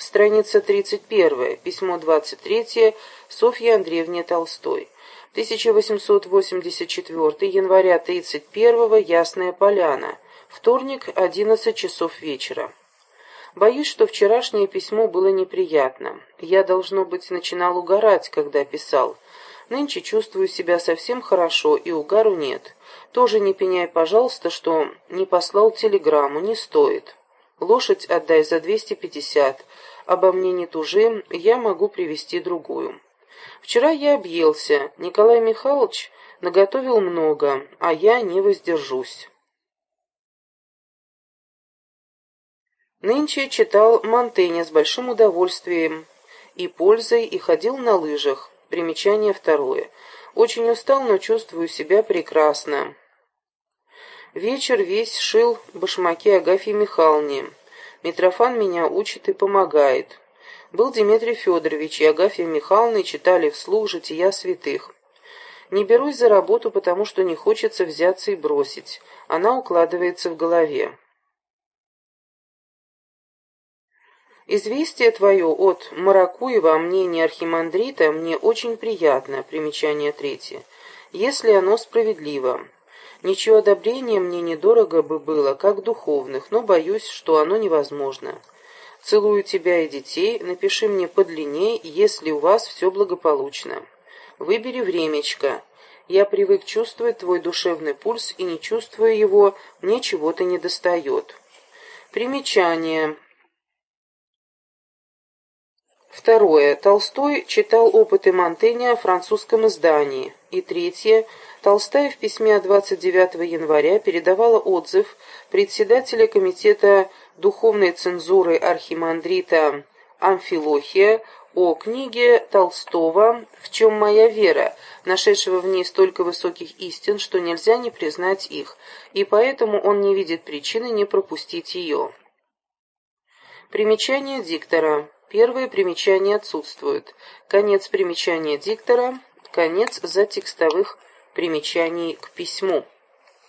страница 31, письмо 23 Софье Андреевне Толстой. 1884 января 31 Ясная Поляна. Вторник, 11 часов вечера. Боюсь, что вчерашнее письмо было неприятно. Я, должно быть, начинал угорать, когда писал. Нынче чувствую себя совсем хорошо, и угару нет. Тоже не пеняй, пожалуйста, что не послал телеграмму, не стоит. Лошадь отдай за 250. Обо мне не тужи, я могу привести другую. Вчера я объелся. Николай Михайлович наготовил много, а я не воздержусь. Нынче читал Монтэня с большим удовольствием и пользой и ходил на лыжах. Примечание второе. Очень устал, но чувствую себя прекрасно. Вечер весь шил башмаки Агафьи Михайловне. Митрофан меня учит и помогает. Был Дмитрий Федорович и Агафья Михайловна читали вслух жития святых. Не берусь за работу, потому что не хочется взяться и бросить. Она укладывается в голове. Известие твое от Маракуева о мнении архимандрита мне очень приятно, примечание третье, если оно справедливо. Ничего одобрения мне недорого бы было, как духовных, но боюсь, что оно невозможно. Целую тебя и детей, напиши мне подлиннее, если у вас все благополучно. Выбери времечко. Я привык чувствовать твой душевный пульс, и не чувствуя его, мне чего-то недостает. Примечание. Второе. Толстой читал опыты Монтэня в французском издании. И третье. Толстая в письме от 29 января передавала отзыв председателя комитета духовной цензуры архимандрита Амфилохия о книге Толстого «В чем моя вера», нашедшего в ней столько высоких истин, что нельзя не признать их, и поэтому он не видит причины не пропустить ее. Примечание диктора. Первое примечание отсутствует. Конец примечания диктора. Конец затекстовых примечаний к письму.